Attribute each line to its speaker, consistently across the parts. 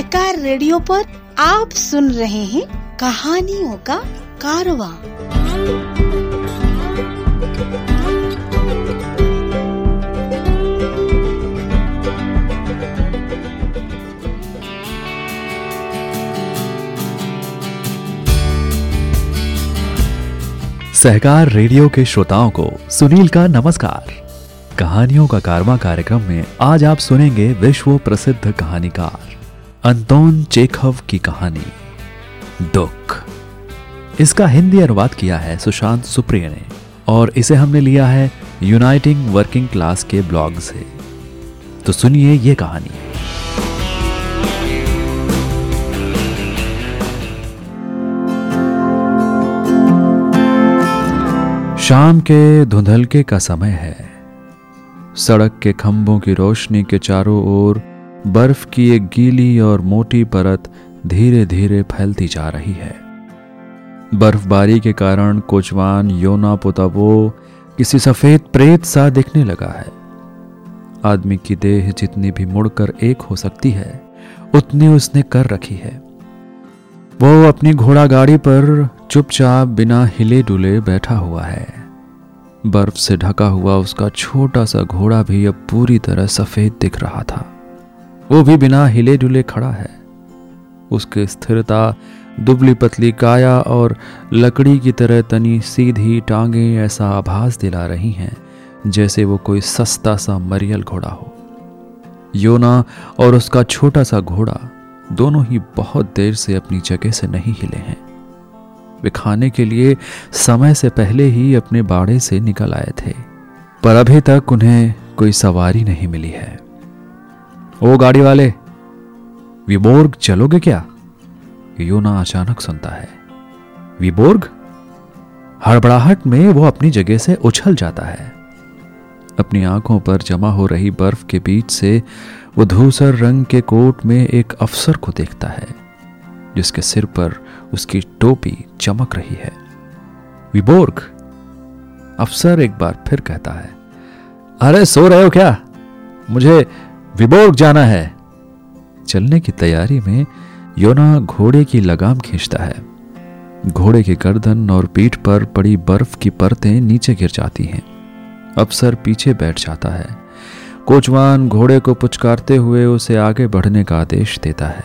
Speaker 1: सहकार radio पर आप सुन रहे हैं कहानियों का कारवा।
Speaker 2: सहकार रेडियो के श्रोताओं को सुनील का नमस्कार। कहानियों का कारवा कार्यक्रम में आज आप सुनेंगे विश्व प्रसिद्ध कहानीकार। अंतोन चेखव की कहानी। दुख। इसका हिंदी अनुवाद किया है सुशांत सुप्रिय ने, और इसे हमने लिया है यूनाइटिंग वर्किंग क्लास के ब्लॉग से। तो सुनिए ये कहानी। शाम के धुंधलके का समय है। सड़क के खंभों की रोशनी के चारों ओर बर्फ़ की एक गीली और मोटी परत धीरे धीरे फैलती जा रही है। बर्फबारी के कारण कोचवान योना पोतावो किसी सफ़ेद प्रेत सा दिखने लगा है। आदमी की देह जितनी भी मुड़कर एक हो सकती है, उतनी उसने कर रखी है। वो अपनी घोड़ा गाड़ी पर चुपचाप बिना हिले डुले बैठा हुआ है। बर्फ़ से ढका हुआ उसका छोटा सा घोड़ा भी अब पूरी तरह सफ़ेद दिख रहा था। वो भी बिना हिले डुले खड़ा है। उसकी स्थिरता, दुबली पतली काया और लकड़ी की तरह तनी सीधी टांगे ऐसा आभास दिला रही हैं, जैसे वो कोई सस्ता सा मरियल घोड़ा हो। योना और उसका छोटा सा घोड़ा दोनों ही बहुत देर से अपनी जगह से नहीं हिले हैं। वे खाने के लिए समय से पहले ही अपने बाड़े से निकल आए थे, पर अभी तक उन्हें कोई सवारी नहीं मिली है। ओ गाड़ी वाले, विबोर्ग चलोगे क्या? योना अचानक सुनता है। विबोर्ग? हड़बड़ाहट में वो अपनी जगह से उछल जाता है। अपनी आँखों पर जमा हो रही बर्फ़ के बीच से वो धूसर रंग के कोट में एक अफसर को देखता है, जिसके सिर पर उसकी टोपी चमक रही है। विबोर्ग? अफसर एक बार फिर कहता है, अरे सो रहे हो क्या? मुझे विबोर्ग जाना है। चलने की तैयारी में योना घोड़े की लगाम खींचता है। घोड़े की गर्दन और पीठ पर पड़ी बर्फ़ की परतें नीचे गिर जाती हैं। अफसर पीछे बैठ जाता है। कोचवान घोड़े को पुचकारते हुए उसे आगे बढ़ने का आदेश देता है।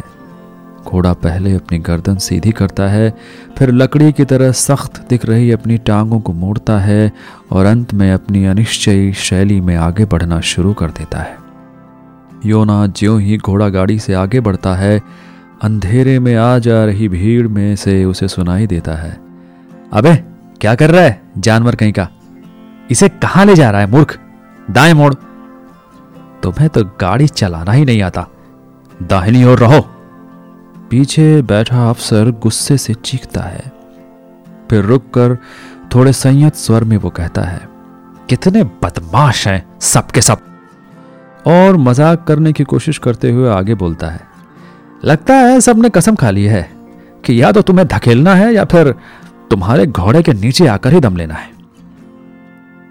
Speaker 2: घोड़ा पहले अपनी गर्दन सीधी करता है, फिर लकड़ी की तरह सख्त दिख रही अपनी टांगों को मोड़ता है और अंत में अपनी अनिश्चयी शैली में आगे बढ़ना शुरू कर देता है। योना ज्यों ही घोड़ा गाड़ी से आगे बढ़ता है, अंधेरे में आ जा रही भीड़ में से उसे सुनाई देता है। अबे, क्या कर रहा है? जानवर कहीं का? इसे कहाँ ले जा रहा है, मूर्ख? दाएँ मोड़। तुम्हें तो गाड़ी चलाना ही नहीं आता। दाहिनी ओर रहो। पीछे बैठा अफसर गुस्से से चीखता है। फिर रुककर थोड़े संयत स्वर में वो कहता है, कितने बदमाश हैं सबके सब के सब। और मज़ाक करने की कोशिश करते हुए आगे बोलता है, लगता है सबने कसम खा ली है कि या तो तुम्हें धकेलना है या फिर तुम्हारे घोड़े के नीचे आकर ही दम लेना है।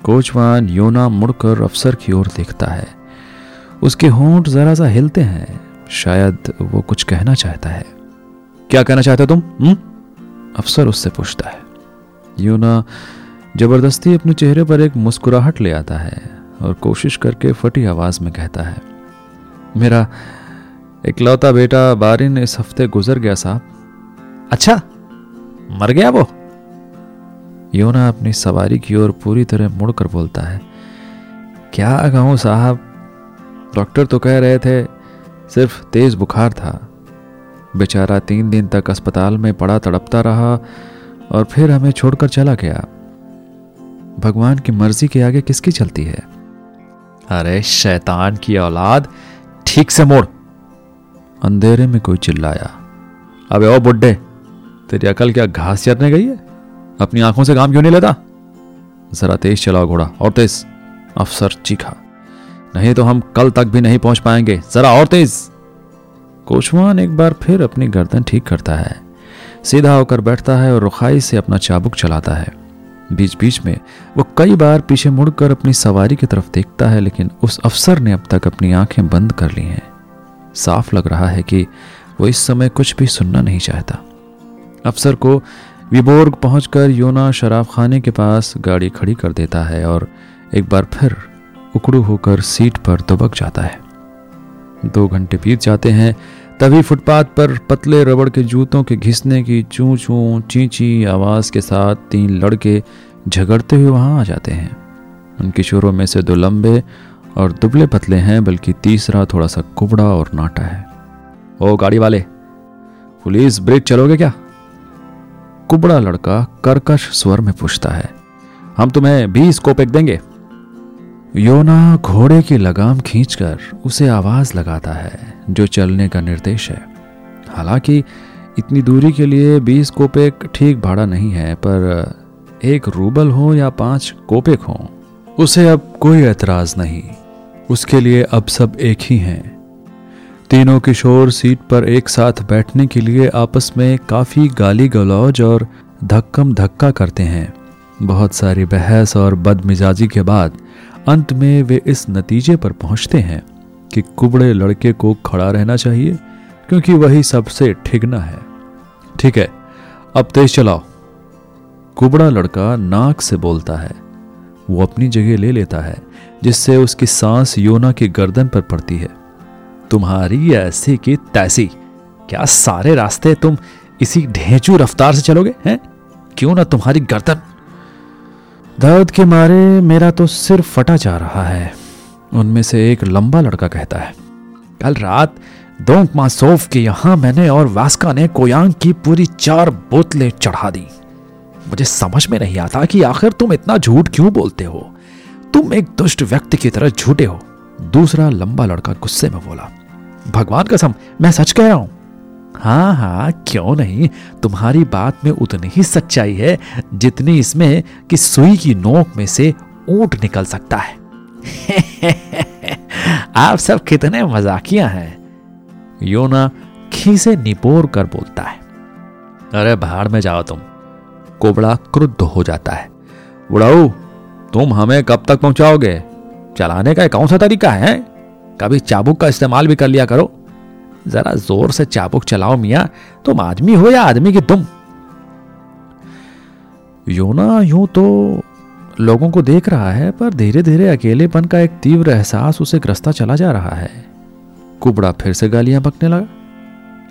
Speaker 2: कोचवान योना मुड़कर अफसर की ओर देखता है। उसके होंठ जरा सा हिलते हैं, शायद वो कुछ कहना चाहता है। क्या कहना चाहते हो तुम? हुँ? हम्म? अफसर उससे पूछता है। योना ज़बरदस्ती अपने चेहरे पर एक मुस्कुराहट ले आता है। और कोशिश करके फटी आवाज़ में कहता है, मेरा इकलौता बेटा बारिन इस हफ़्ते गुजर गया साहब। अच्छा मर गया वो? योना अपनी सवारी की ओर पूरी तरह मुड़कर बोलता है, क्या कहूँ साहब, डॉक्टर तो कह रहे थे सिर्फ़ तेज बुखार था। बेचारा तीन दिन तक अस्पताल में पड़ा तड़पता रहा और फिर हमें छोड़कर चला गया। भगवान की मर्ज़ी के आगे किसकी चलती है? अरे, शैतान की औलाद, ठीक से मोड़। अंधेरे में कोई चिल्लाया, अबे ओ बुड्ढे, तेरी अकल क्या घास चरने गई है? अपनी आँखों से काम क्यों नहीं लेता? जरा तेज चलाओ घोड़ा, और तेज, अफसर चीखा, नहीं तो हम कल तक भी नहीं पहुँच पाएँगे, जरा और तेज! कोचवान एक बार फिर अपनी गर्दन ठीक करता है, सीधा होकर बैठता है और रुखाई से अपना चाबुक चलाता है। बीच बीच में वो कई बार पीछे मुड़कर अपनी सवारी की तरफ़ देखता है, लेकिन उस अफसर ने अब तक अपनी आँखें बंद कर ली हैं। साफ़ लग रहा है कि वो इस समय कुछ भी सुनना नहीं चाहता। अफसर को विबोर्ग पहुंचकर योना शराब खाने के पास गाड़ी खड़ी कर देता है और एक बार फिर उकड़ू होकर सीट पर दुबक जाता है। दो घंटे बीत जाते हैं तभी फुटपाथ पर पतले रबड़ के जूतों के घिसने की चू चू चींची आवाज़ के साथ तीन लड़के झगड़ते हुए वहाँ आ जाते हैं। उन किशोरों में से दो लंबे और दुबले पतले हैं, बल्कि तीसरा थोड़ा सा कुबड़ा और नाटा है। ओ, गाड़ी वाले, पुलिस, ब्रेक चलोगे क्या? कुबड़ा लड़का कर्कश स्वर में पूछता है, हम तुम्हें बीस कोपेक देंगे? योना घोड़े की लगाम खींचकर उसे आवाज़ लगाता है, जो चलने का निर्देश है। हालाँकि, इतनी दूरी के लिए बीस कोपेक ठीक भाड़ा नहीं है, पर एक रूबल हो या पाँच कोपेक हो, उसे अब कोई एतराज़ नहीं। उसके लिए अब सब एक ही हैं। तीनों किशोर सीट पर एक साथ बैठने के लिए आपस में काफ़ी गाली गलौज और धक्कम धक्का करते हैं। बहुत सारी बहस और बदमिजाजी के बाद अंत में वे इस नतीजे पर पहुँचते हैं कि कुबड़े लड़के को खड़ा रहना चाहिए, क्योंकि वही सबसे ठिगना है। ठीक है, अब तेज चलाओ। कुबड़ा लड़का नाक से बोलता है। वो अपनी जगह ले लेता है, जिससे उसकी सांस योना की गर्दन पर पड़ती है। तुम्हारी ऐसी की तैसी। क्या सारे रास्ते तुम इसी ढेंचू रफ्तार से चलोगे, हैं? क्यों ना तुम्हारी गर्दन दर्द के मारे मेरा तो सिर फटा जा रहा है। उनमें से एक लंबा लड़का कहता है, कल रात दोंक मासोफ के यहाँ मैंने और वास्का ने कोयांग की पूरी चार बोतलें चढ़ा दी। मुझे समझ में नहीं आता कि आखिर तुम इतना झूठ क्यों बोलते हो? तुम एक दुष्ट व्यक्ति की तरह झूठे हो। दूसरा लंबा लड़का गुस्से में बोला, भगवान कसम, मैं सच कह रहा हूँ। हाँ हाँ क्यों नहीं? तुम्हारी बात में उतनी ही सच्चाई है जितनी इसमें कि सुई की नोक में से ऊँट निकल सकता है। आप सब कितने मजाकिया हैं। योना खीसे निपोर कर बोलता है। अरे बाहर में जाओ तुम। कोबड़ा क्रुद्ध हो जाता है। उड़ाऊ तुम हमें कब तक पहुंचाओगे? चलाने का कौन सा तरीका है? कभी चाबुक का इस्तेमाल भी कर लिया करो। जरा ज़ोर से चाबुक चलाओ मिया, तुम आदमी हो या आदमी की तुम। योना यूँ तो लोगों को देख रहा है, पर धीरे धीरे अकेलेपन का एक तीव्र एहसास उसे ग्रस्ता चला जा रहा है। कुबड़ा फिर से गालियाँ बकने लगा।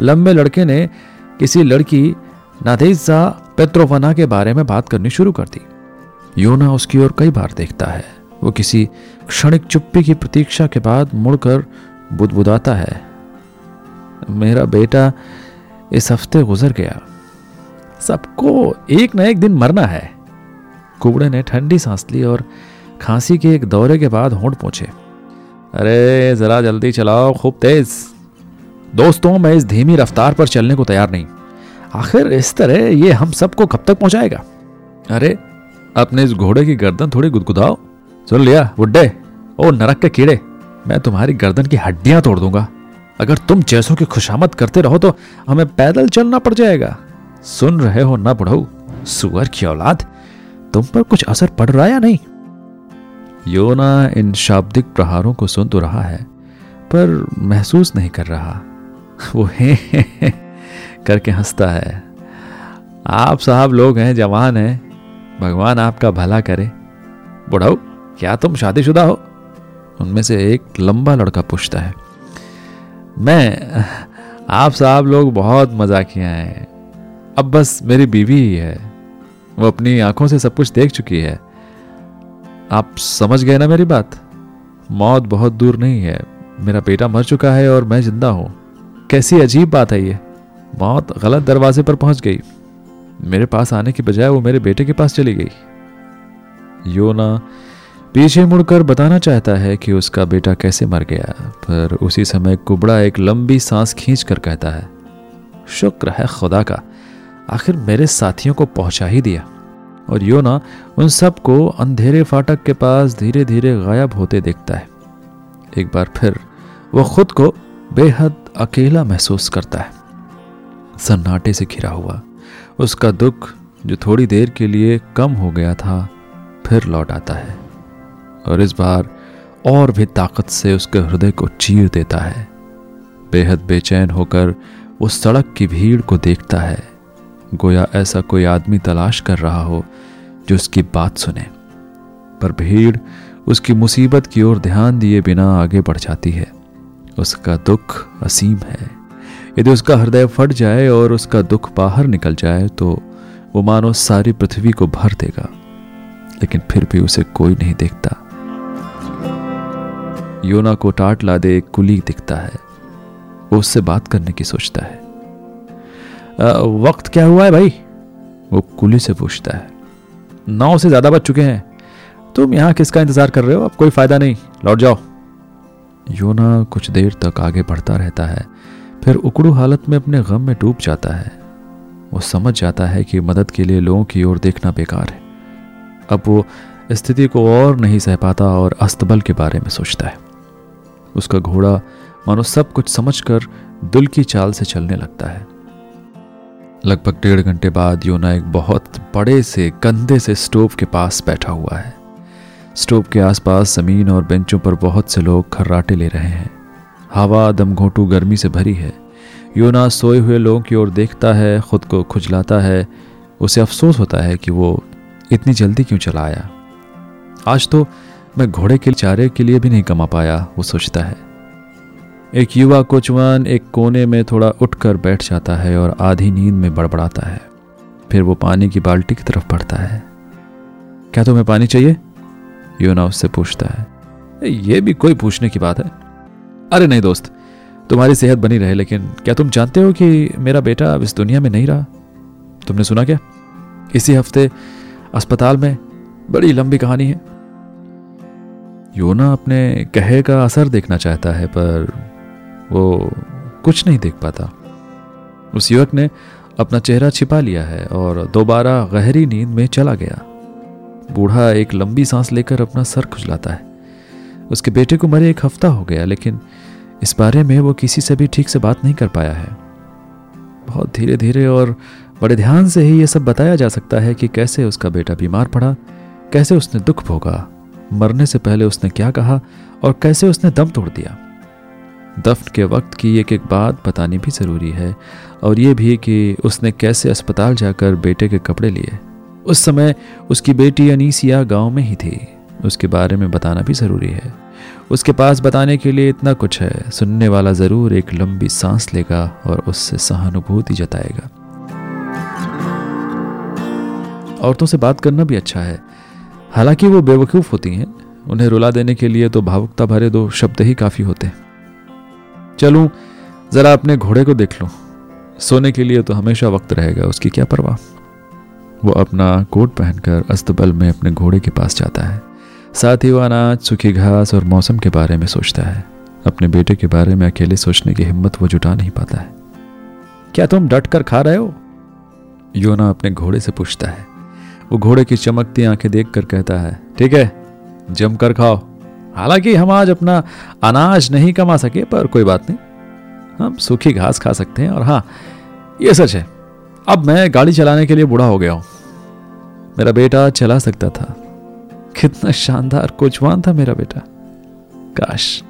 Speaker 2: लंबे लड़के ने किसी लड़की, नादेजा पेत्रोवना के बारे में बात करनी शुरू कर दी। योना उसकी ओर कई बार देखता है। वो किसी क्षणिक चुप्पी की प्रतीक्षा के बाद मुड़कर बुदबुदाता है। मेरा बेटा इस हफ़्ते गुजर गया। सबको एक न एक दिन मरना है। कुबड़े ने ठंडी सांस ली और खांसी के एक दौरे के बाद होंठ पहुँचे अरे, जरा जल्दी चलाओ, खूब तेज। दोस्तों, मैं इस धीमी रफ्तार पर चलने को तैयार नहीं। आखिर इस तरह ये हम सबको कब तक पहुंचाएगा? अरे, अपने इस घोड़े की गर्दन थोड़ी गुदगुदाओ। सुन लिया, बुड्ढे, ओ नरक के कीड़े, मैं तुम्हारी गर्दन की हड्डियाँ तोड़ दूँगा। अगर तुम जैसों की खुशामद करते रहो तो हमें पैदल चलना पड़ जाएगा। सुन रहे हो ना बढ़ो सुअर की औलाद तुम पर कुछ असर पड़ रहा या नहीं? योना इन शाब्दिक प्रहारों को सुन तो रहा है पर महसूस नहीं कर रहा। वो हे, हे, हे करके हंसता है। आप साहब लोग हैं जवान हैं। भगवान आपका भला करे। बुढ़ाऊ क्या तुम शादीशुदा हो? उनमें से एक लंबा लड़का पूछता है। मैं, आप साहब लोग बहुत मजाकिया हैं। अब बस मेरी बीवी ही है। वो अपनी आँखों से सब कुछ देख चुकी है। आप समझ गए ना मेरी बात? मौत बहुत दूर नहीं है। मेरा बेटा मर चुका है और मैं ज़िंदा हूँ। कैसी अजीब बात है ये। मौत गलत दरवाजे पर पहुँच गई। मेरे पास आने की बजाय वो मेरे बेटे के पास चली गई। योना पीछे मुड़कर बताना चाहता है कि उसका बेटा कैसे मर गया, पर उसी समय कुबड़ा एक लंबी सांस खींच कर कहता है, शुक्र है खुदा का, आखिर मेरे साथियों को पहुँचा ही दिया। और योना उन सबको अंधेरे फाटक के पास धीरे धीरे गायब होते देखता है। एक बार फिर वो खुद को बेहद अकेला महसूस करता है। सन्नाटे से घिरा हुआ, उसका दुख, जो थोड़ी देर के लिए कम हो गया था, फिर लौट आता है। और इस बार और भी ताकत से उसके हृदय को चीर देता है। बेहद बेचैन होकर उस सड़क की भीड़ को देखता है। गोया ऐसा कोई आदमी तलाश कर रहा हो जो उसकी बात सुने। पर भीड़ उसकी मुसीबत की ओर ध्यान दिए बिना आगे बढ़ जाती है। उसका दुख असीम है। यदि उसका हृदय फट जाए और उसका दुख बाहर निकल जाए तो वो मानो सारी पृथ्वी को भर देगा। लेकिन फिर भी उसे कोई नहीं देखता। योना को टाट ला दे कुली दिखता है। वो उससे बात करने की सोचता है। आ, वक्त क्या हुआ है भाई? वो कुली से पूछता है। नौ से ज़्यादा बज चुके हैं। तुम यहाँ किसका इंतज़ार कर रहे हो? अब कोई फ़ायदा नहीं। लौट जाओ। योना कुछ देर तक आगे बढ़ता रहता है। फिर उकड़ू हालत में अपने गम में डूब जाता है। वो समझ जाता है कि मदद के लिए लोगों की ओर देखना बेकार है। अब वो स्थिति को और नहीं सह पाता और अस्तबल के बारे में सोचता है। उसका घोड़ा मानो सब कुछ समझकर दिल की चाल से चलने लगता है। लगभग डेढ़ घंटे बाद योना एक बहुत बड़े से, गंदे से स्टोव के पास बैठा हुआ है। स्टोव के आसपास ज़मीन और बेंचों पर बहुत से लोग खर्राटे ले रहे हैं। हवा दमघोटू गर्मी से भरी है। योना सोए हुए लोगों की ओर देखता है, खुद को खुजलाता है। उसे अफसोस होता है कि वो इतनी जल्दी क्यों चला आया। आज तो मैं घोड़े के चारे के लिए भी नहीं कमा पाया, वो सोचता है। एक युवा कोचवान एक कोने में थोड़ा उठकर बैठ जाता है और आधी नींद में बड़बड़ाता है। फिर वो पानी की बाल्टी की तरफ़ बढ़ता है। क्या तुम्हें पानी चाहिए? योना उससे पूछता है। ये भी कोई पूछने की बात है? अरे नहीं दोस्त, तुम्हारी सेहत बनी रहे, लेकिन क्या तुम जानते हो कि मेरा बेटा अब इस दुनिया में नहीं रहा? तुमने सुना क्या? इसी हफ़्ते अस्पताल में बड़ी लंबी कहानी है। योना अपने कहे का असर देखना चाहता है, पर वो कुछ नहीं देख पाता। उस युवक ने अपना चेहरा छिपा लिया है और दोबारा गहरी नींद में चला गया। बूढ़ा एक लंबी सांस लेकर अपना सर खुजलाता है। उसके बेटे को मरे एक हफ़्ता हो गया, लेकिन इस बारे में वो किसी से भी ठीक से बात नहीं कर पाया है। बहुत धीरे धीरे और बड़े ध्यान से ही ये सब बताया जा सकता है कि कैसे उसका बेटा बीमार पड़ा, कैसे उसने दुख भोगा। मरने से पहले उसने क्या कहा और कैसे उसने दम तोड़ दिया? दफ्न के वक्त की एक एक बात बतानी भी ज़रूरी है और ये भी कि उसने कैसे अस्पताल जाकर बेटे के कपड़े लिए। उस समय उसकी बेटी अनीसिया गाँव में ही थी। उसके बारे में बताना भी ज़रूरी है। उसके पास बताने के लिए इतना कुछ है। सुनने वाला ज़रूर एक लंबी सांस लेगा और उससे सहानुभूति जताएगा। औरतों से बात करना भी अच्छा है। हालाँकि वो बेवकूफ़ होती हैं, उन्हें रुला देने के लिए तो भावुकता भरे दो शब्द ही काफ़ी होते हैं। चलूँ, ज़रा अपने घोड़े को देख लो। सोने के लिए तो हमेशा वक्त रहेगा, उसकी क्या परवाह? वो अपना कोट पहनकर अस्तबल में अपने घोड़े के पास जाता है। साथ ही वो अनाज, सूखी घास और मौसम के बारे में सोचता है। अपने बेटे के बारे में अकेले सोचने की हिम्मत वो जुटा नहीं पाता है। क्या तुम डट कर खा रहे हो? योना अपने घोड़े से पूछता है। वो घोड़े की चमकती आँखें देख कर कहता है, ठीक है, जमकर खाओ। हालाँकि हम आज अपना अनाज नहीं कमा सके, पर कोई बात नहीं। हम सूखी घास खा सकते हैं, और हाँ ये सच है, अब मैं गाड़ी चलाने के लिए बूढ़ा हो गया हूँ। मेरा बेटा चला सकता था। कितना शानदार कोचवान था मेरा बेटा। काश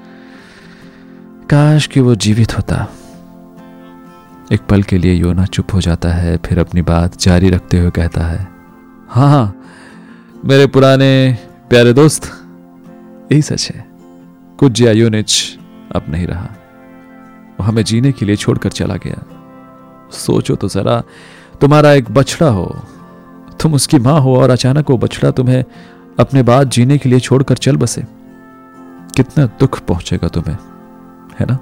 Speaker 2: काश कि वो जीवित होता। एक पल के लिए योना चुप हो जाता है, फिर अपनी बात जारी रखते हुए कहता है हाँ हाँ। मेरे पुराने प्यारे दोस्त, यही सच है। कुछ जिया यूनिच अब नहीं रहा। वो हमें जीने के लिए छोड़कर चला गया। सोचो तो जरा, तुम्हारा एक बछड़ा हो। तुम उसकी माँ हो और अचानक वो बछड़ा तुम्हें अपने बाद जीने के लिए छोड़कर चल बसे। कितना दुख पहुंचेगा तुम्हें, है ना?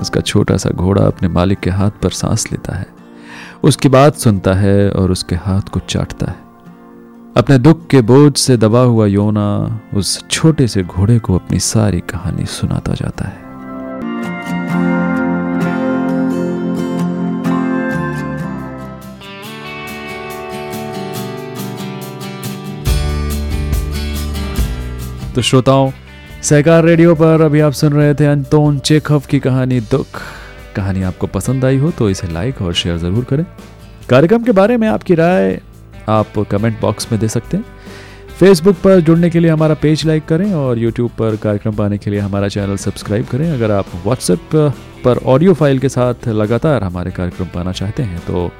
Speaker 2: उसका छोटा सा घोड़ा अपने मालिक के हाथ पर सांस लेता है। उसकी बात सुनता है और उसके हाथ को चाटता है। अपने दुख के बोझ से दबा हुआ योना उस छोटे से घोड़े को अपनी सारी कहानी सुनाता जाता है। तो श्रोताओं, सहकार रेडियो पर अभी आप सुन रहे थे अंतोन चेखव की कहानी दुख। कहानी आपको पसंद आई हो तो इसे लाइक और शेयर ज़रूर करें। कार्यक्रम के बारे में आपकी राय आप कमेंट बॉक्स में दे सकते हैं। फेसबुक पर जुड़ने के लिए हमारा पेज लाइक करें और यूट्यूब पर कार्यक्रम पाने के लिए हमारा चैनल सब्सक्राइब करें। अगर आप व्हाट्सएप पर ऑडियो फ़ाइल के साथ लगातार हमारे कार्यक्रम पाना चाहते हैं तो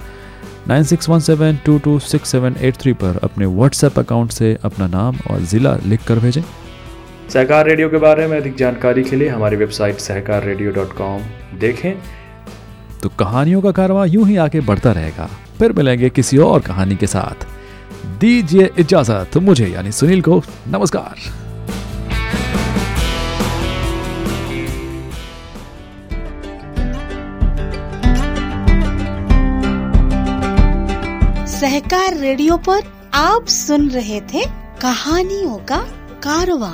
Speaker 2: 9617226783 पर अपने व्हाट्सएप अकाउंट से अपना नाम और ज़िला लिख कर भेजें। सहकार रेडियो के बारे में अधिक जानकारी के लिए हमारी website Sahkar radio dot com देखें। तो कहानियों का कारवा यूँ ही आगे बढ़ता रहेगा। फिर मिलेंगे किसी और कहानी के साथ। दीजिए इजाज़त मुझे यानी सुनील को नमस्कार।
Speaker 1: सहकार रेडियो पर आप सुन रहे थे कहानियों का कारवा